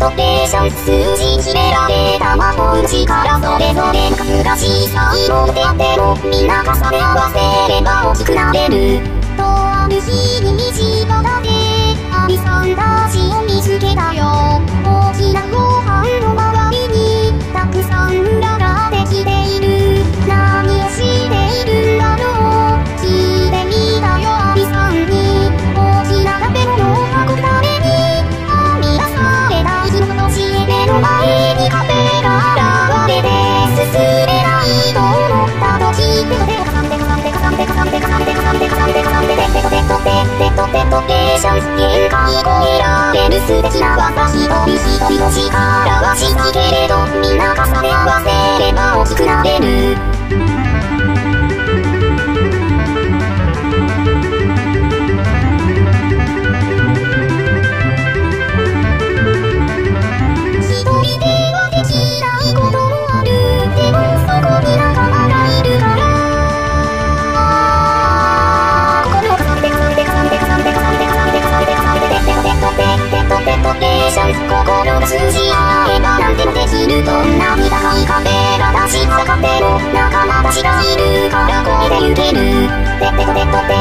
ロテーション数字決められた魔法力それぞれ難しい才能であってもな重ね合わせれば大きくなれる。とある日にすべきで、かさんで、かさんはかさけれどみんな重ね合わでも仲たちがいるからでゆけるペペペペペ